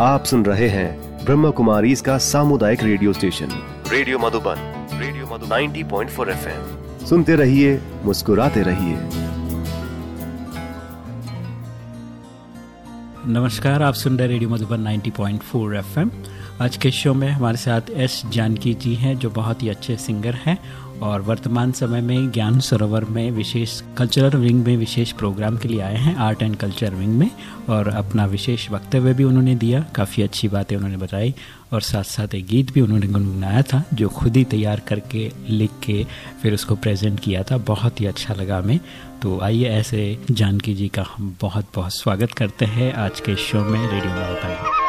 आप सुन रहे हैं ब्रह्म कुमारी इसका सामुदायिक radio station. Radio Madhuban radio Madhu 90.4 point सुनते रहिए मुस्कुराते रहिए। नमस्कार आप सुन रहे रेडियो मधुबन 90.4 एफएम। आज के शो में हमारे साथ एस जानकी जी हैं जो बहुत ही अच्छे सिंगर हैं और वर्तमान समय में ज्ञान सरोवर में विशेष कल्चरल विंग में विशेष प्रोग्राम के लिए आए हैं आर्ट एंड कल्चर विंग में, और अपना विशेष वक्तव्य भी उन्होंने दिया, काफ़ी अच्छी बातें उन्होंने बताई, और साथ साथ एक गीत भी उन्होंने गुनगुनाया था, जो खुद ही तैयार करके लिख के फिर उसको प्रेजेंट किया था, बहुत ही अच्छा लगा हमें। तो आइए ऐसे जानकी जी का हम बहुत बहुत स्वागत करते हैं आज के शो में रेडियो में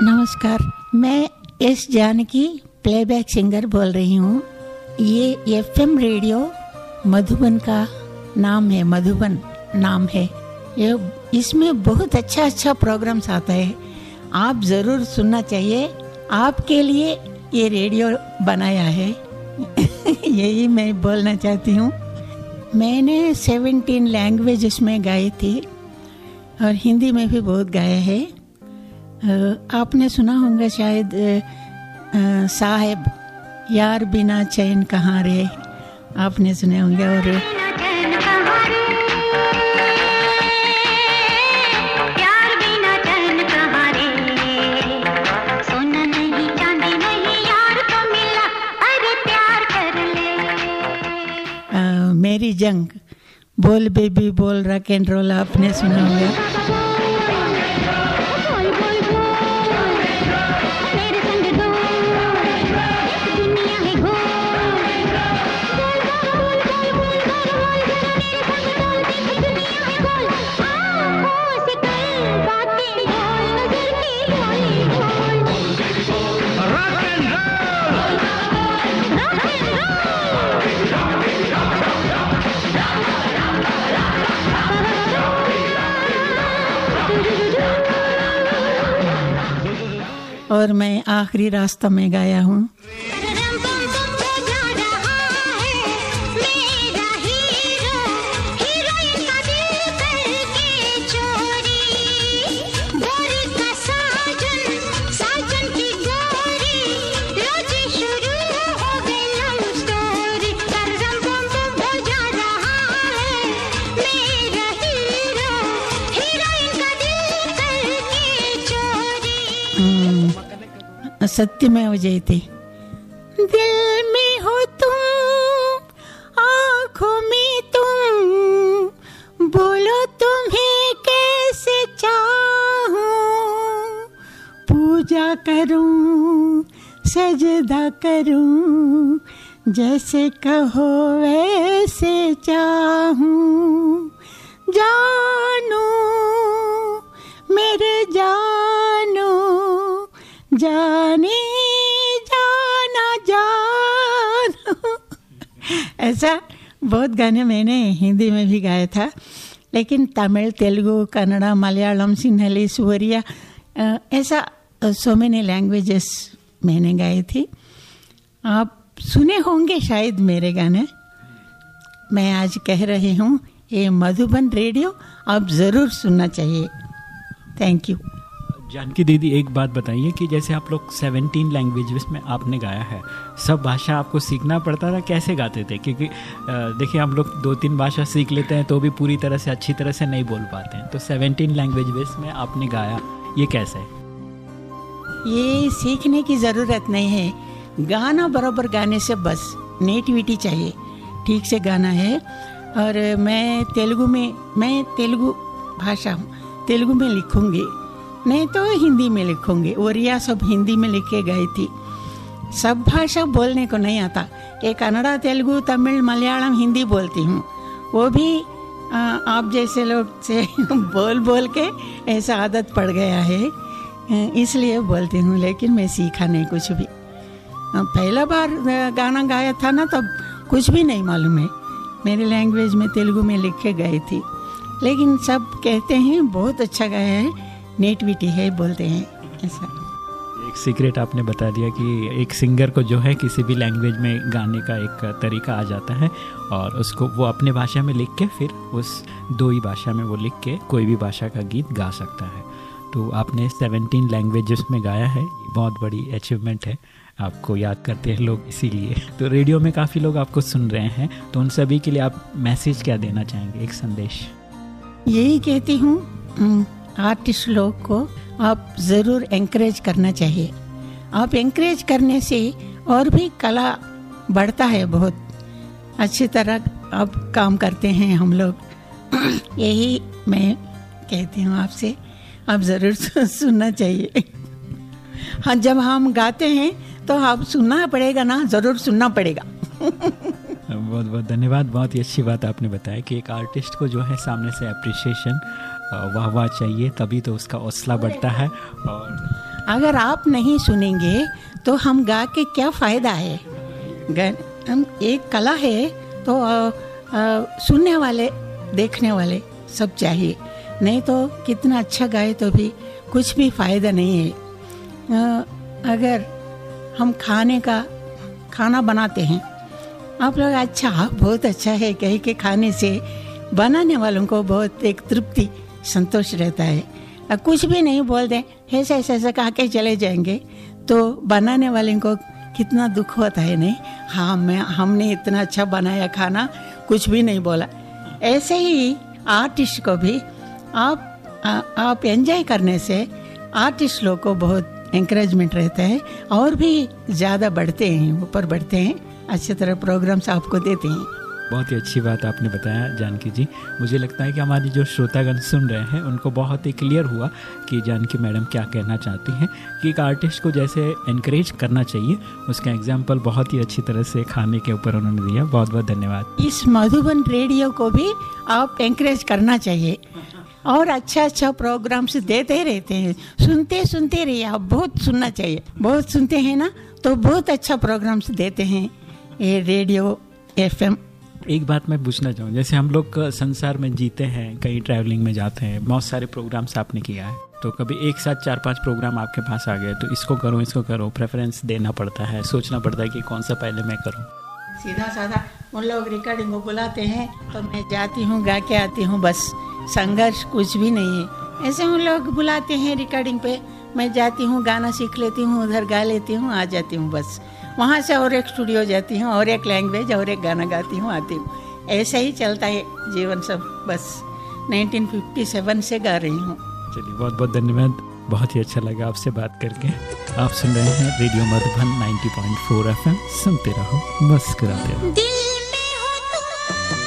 नमस्कार, मैं एस जानकी प्लेबैक सिंगर बोल रही हूँ। ये एफएम रेडियो मधुबन का नाम है, मधुबन नाम है। ये इसमें बहुत अच्छा अच्छा प्रोग्राम्स आता है। आप ज़रूर सुनना चाहिए। आपके लिए ये रेडियो बनाया है। यही मैं बोलना चाहती हूँ। मैंने सेवेंटीन लैंग्वेज में गाई थी और हिंदी में भी बहुत गाया है। आपने सुना होगा शायद साहेब यार बिना चैन कहाँ रे? आपने सुने होंगे और मेरी जंग बोल बेबी बोल रॉक एंड रोल आपने सुना होगा। और मैं आखिरी रास्ता में गाया हूँ। सत्य में हो जयते दिल में हो तुम, आँखों में तुम, बोलो तुम्हें कैसे चाहूँ? पूजा करूँ, सजदा करूँ, जैसे कहो वैसे चाहूँ। जानू, मेरे जानू जाने ऐसा बहुत गाने मैंने हिंदी में भी गाया था, लेकिन तमिल, तेलुगु, कन्नड़ा, मलयालम, सिन्हली, सुवरिया ऐसा सो मैनी लैंग्वेजेस मैंने गाए थी। आप सुने होंगे शायद मेरे गाने। मैं आज कह रही हूँ, ये मधुबन रेडियो, आप ज़रूर सुनना चाहिए। थैंक यू जानकी दीदी, एक बात बताइए कि जैसे आप लोग 17 लैंग्वेजेस में आपने गाया है, सब भाषा आपको सीखना पड़ता था? कैसे गाते थे? क्योंकि देखिए, हम लोग दो तीन भाषा सीख लेते हैं तो भी पूरी तरह से, अच्छी तरह से नहीं बोल पाते हैं। तो 17 लैंग्वेजेस में आपने गाया, ये कैसे है? ये सीखने की ज़रूरत नहीं है। गाना बराबर गाने से बस नेटिविटी चाहिए। ठीक से गाना है। और मैं तेलुगु में, मैं तेलुगु भाषा हूँ तेलुगु में लिखूँगी। नहीं तो हिंदी में लिखूँगी। ओरिया सब हिंदी में लिखे गई थी। सब भाषा बोलने को नहीं आता। ये कन्नड़ा तेलुगु तमिल मलयालम हिंदी बोलती हूँ। वो भी आ, आप जैसे लोग से बोल बोल के ऐसा आदत पड़ गया है। इसलिए बोलती हूँ लेकिन मैं सीखा नहीं कुछ भी। पहला बार गाना गाया था ना तब कुछ भी नहीं मालूम है। मेरी लैंग्वेज में तेलुगु में लिखे गए थी। लेकिन सब कहते हैं बहुत अच्छा गाया है। नेटिविटी है बोलते हैं ऐसा। एक सीक्रेट आपने बता दिया कि एक सिंगर को जो है किसी भी लैंग्वेज में गाने का एक तरीका आ जाता है और उसको वो अपने भाषा में लिख के फिर उस दो ही भाषा में वो लिख के कोई भी भाषा का गीत गा सकता है। तो आपने 17 लैंग्वेजेस में गाया है बहुत बड़ी अचीवमेंट है आपको याद करते हैं लोग इसीलिए। तो रेडियो में काफ़ी लोग आपको सुन रहे हैं तो उन सभी के लिए आप मैसेज क्या देना चाहेंगे? एक संदेश। यही कहती हूँ आर्टिस्ट लोग को आप ज़रूर एंकरेज करना चाहिए। आप एंकरेज करने से और भी कला बढ़ता है बहुत। अच्छी तरह आप काम करते हैं हम लोग। यही मैं कहती हूँ आपसे। आप ज़रूर सुनना चाहिए। हाँ जब हम गाते हैं तो आप सुनना पड़ेगा ना? ज़रूर सुनना पड़ेगा। बहुत बहुत धन्यवाद। बहुत ही अच्छी बात आपने बताया कि एक आर्टिस्ट को जो है सामने से अप्रिसिएशन वाह वाह चाहिए तभी तो उसका हौसला बढ़ता है और अगर आप नहीं सुनेंगे तो हम गा के क्या फ़ायदा है? हम एक कला है तो आ, आ, सुनने वाले देखने वाले सब चाहिए। नहीं तो कितना अच्छा गाए तो भी कुछ भी फ़ायदा नहीं है। आ, अगर हम खाने का खाना बनाते हैं आप लोग अच्छा बहुत अच्छा है। कह के खाने से बनाने वालों को बहुत एक तृप्ति संतोष रहता है। और कुछ भी नहीं बोल दें ऐसा ऐसा ऐसा कहा के चले जाएँगे। तो बनाने वाले को कितना दुख होता है नहीं? हाँ मैं हमने इतना अच्छा बनाया खाना कुछ भी नहीं बोला। ऐसे ही आर्टिस्ट को भी आप आ, आप एंजॉय करने से आर्टिस्ट लोग को बहुत इंकरेजमेंट रहता है और भी ज़्यादा बढ़ते हैं ऊपर बढ़ते हैं। अच्छी तरह प्रोग्राम्स आपको देते हैं। बहुत ही अच्छी बात आपने बताया जानकी जी। मुझे लगता है कि हमारी जो श्रोतागण सुन रहे हैं उनको बहुत ही क्लियर हुआ कि जानकी मैडम क्या कहना चाहती हैं कि एक आर्टिस्ट को जैसे इनक्रेज करना चाहिए उसका एग्ज़ाम्पल बहुत ही अच्छी तरह से खाने के ऊपर उन्होंने दिया। बहुत बहुत धन्यवाद। इस मधुबन रेडियो को भी आप इंकरेज करना चाहिए। और अच्छा अच्छा प्रोग्राम्स देते रहते हैं। सुनते सुनते रहिए आप बहुत सुनना चाहिए। बहुत सुनते हैं ना तो बहुत अच्छा प्रोग्राम्स देते हैं। ये रेडियो एफएम। एक बात मैं पूछना चाहूँ जैसे हम लोग संसार में जीते हैं कहीं ट्रैवलिंग में जाते हैं बहुत सारे प्रोग्राम्स आपने किया है तो कभी एक साथ चार पाँच प्रोग्राम आपके पास आ गए तो इसको करो इसको करो प्रेफरेंस देना पड़ता है सोचना पड़ता है कि कौन सा पहले मैं करूँ। सीधा साधा उन लोग रिकॉर्डिंग को बुलाते हैं तो मैं जाती हूँ गा के आती हूँ बस संघर्ष कुछ भी नहीं है। ऐसे उन लोग बुलाते हैं रिकॉर्डिंग पे मैं जाती हूँ गाना सीख लेती हूँ उधर गा लेती हूँ आ जाती हूँ बस। वहाँ से और एक स्टूडियो जाती हूँ और एक लैंग्वेज और एक गाना गाती हूँ आती हूँ। ऐसा ही चलता है जीवन सब बस। 1957 से गा रही हूँ। चलिए बहुत बहुत धन्यवाद। बहुत ही अच्छा लगा आपसे बात करके। आप सुन रहे हैं रेडियो मधुबन 90.4 एफएम सुनते रहो मस्कराते रहो। जैसे कहो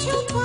хочу